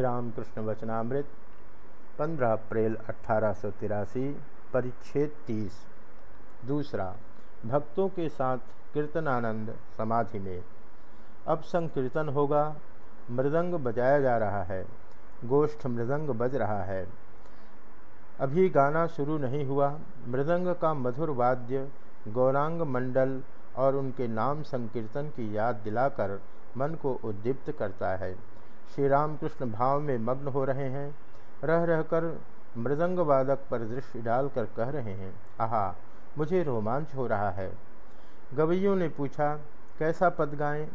श्री रामकृष्ण वचनामृत 15 अप्रैल अट्ठारह परिच्छेद 30 दूसरा, भक्तों के साथ कीर्तनानंद समाधि में। अब संकीर्तन होगा। मृदंग बजाया जा रहा है। गोष्ठ मृदंग बज रहा है। अभी गाना शुरू नहीं हुआ। मृदंग का मधुर वाद्य, गौरांग मंडल और उनके नाम संकीर्तन की याद दिलाकर मन को उद्दीप्त करता है। श्री रामकृष्ण भाव में मग्न हो रहे हैं, रह रहकर मृदंग वादक पर दृष्टि डालकर कह रहे हैं, आहा, मुझे रोमांच हो रहा है। गवैयों ने पूछा, कैसा पद गाएँ?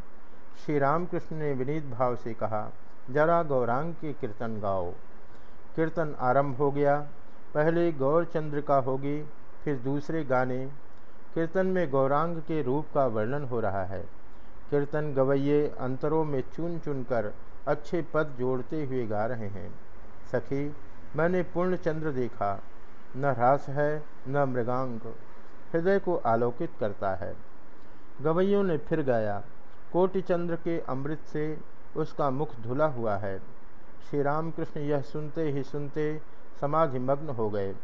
श्री रामकृष्ण ने विनीत भाव से कहा, जरा गौरांग के कीर्तन गाओ। कीर्तन आरंभ हो गया, पहले गौरचंद्र का होगी, फिर दूसरे गाने। कीर्तन में गौरांग के रूप का वर्णन हो रहा है। कीर्तन गवैये अंतरों में चुन चुन कर अच्छे पद जोड़ते हुए गा रहे हैं। सखी, मैंने पूर्ण चंद्र देखा। न ह्रास है, न मृगांग। हृदय को आलोकित करता है। गवैयों ने फिर गाया कोटि चंद्र के अमृत से उसका मुख धुला हुआ है। श्री रामकृष्ण यह सुनते ही सुनते समाधि मग्न हो गए।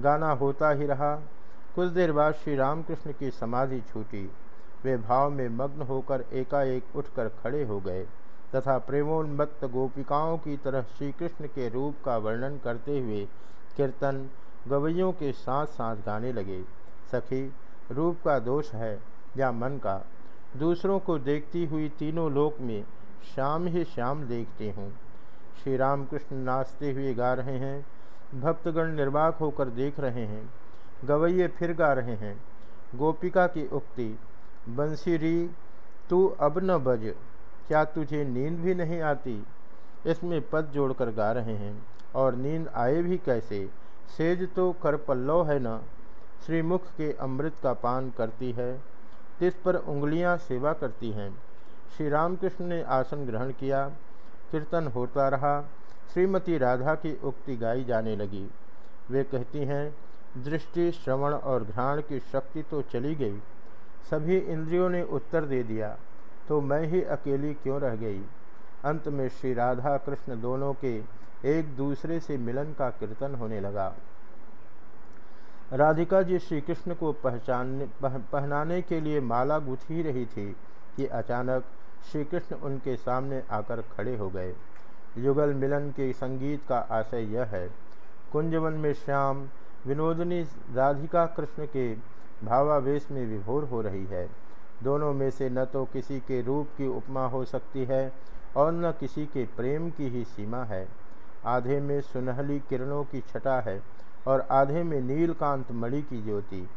गाना होता ही रहा। कुछ देर बाद श्री रामकृष्ण की समाधि छूटी। वे भाव में मग्न होकर एकाएक उठकर खड़े हो गए तथा प्रेमोन्मत्त गोपिकाओं की तरह श्री कृष्ण के रूप का वर्णन करते हुए कीर्तन गवैयों के साथ साथ गाने लगे। सखी, रूप का दोष है या मन का? दूसरों को देखती हुई तीनों लोक में श्याम ही श्याम देखते हूँ। श्री राम कृष्ण नाचते हुए गा रहे हैं, भक्तगण निर्वाक होकर देख रहे हैं गवैये फिर गा रहे हैं। गोपिका की उक्ति बंसीरी तू अब न बज, क्या तुझे नींद भी नहीं आती? इसमें पद जोड़कर गा रहे हैं। और नींद आए भी कैसे? सेज तो कर पल्लव है न? श्रीमुख के अमृत का पान करती है, तिस पर उंगलियाँ सेवा करती हैं। श्री रामकृष्ण ने आसन ग्रहण किया, कीर्तन होता रहा, श्रीमती राधा की उक्ति गाई जाने लगी। वे कहती हैं, दृष्टि, श्रवण और घ्राण की शक्ति तो चली गई। सभी इंद्रियों ने उत्तर दे दिया तो मैं ही अकेली क्यों रह गई? अंत में श्री राधा कृष्ण दोनों के एक दूसरे से मिलन का कीर्तन होने लगा। राधिका जी श्री कृष्ण को पहचानने पह, पहनाने के लिए माला गुथ रही थी कि अचानक श्री कृष्ण उनके सामने आकर खड़े हो गए। युगल मिलन के संगीत का आशय यह है। कुंजवन में श्याम विनोदनी राधिका कृष्ण के भावावेश में विभोर हो रही है। दोनों में से न तो किसी के रूप की उपमा हो सकती है और न किसी के प्रेम की ही सीमा है। आधे में सुनहली किरणों की छटा है और आधे में नीलकांत मणि की ज्योति।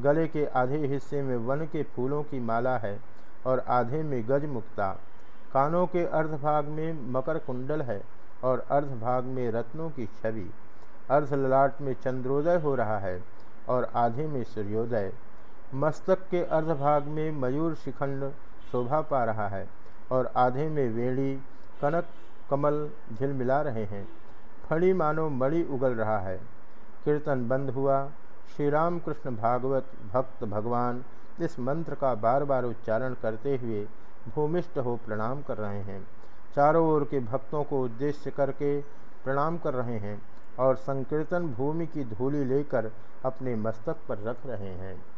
गले के आधे हिस्से में वन के फूलों की माला है और आधे में गज मुक्ता कानों के अर्धभाग में मकर कुंडल है और अर्धभाग में रत्नों की छवि। अर्ध ललाट में चंद्रोदय हो रहा है। और आधे में सूर्योदय। मस्तक के अर्धभाग में मयूर शिखंड शोभा पा रहा है और आधे में वेणी, कनक, कमल झिलमिला रहे हैं। फणी मानो मणि उगल रहा है। कीर्तन बंद हुआ। श्री राम कृष्ण भागवत भक्त भगवान इस मंत्र का बार बार उच्चारण करते हुए भूमिष्ठ हो प्रणाम कर रहे हैं। चारों ओर के भक्तों को उद्देश्य करके प्रणाम कर रहे हैं। और संकीर्तन भूमि की धूली लेकर अपने मस्तक पर रख रहे हैं।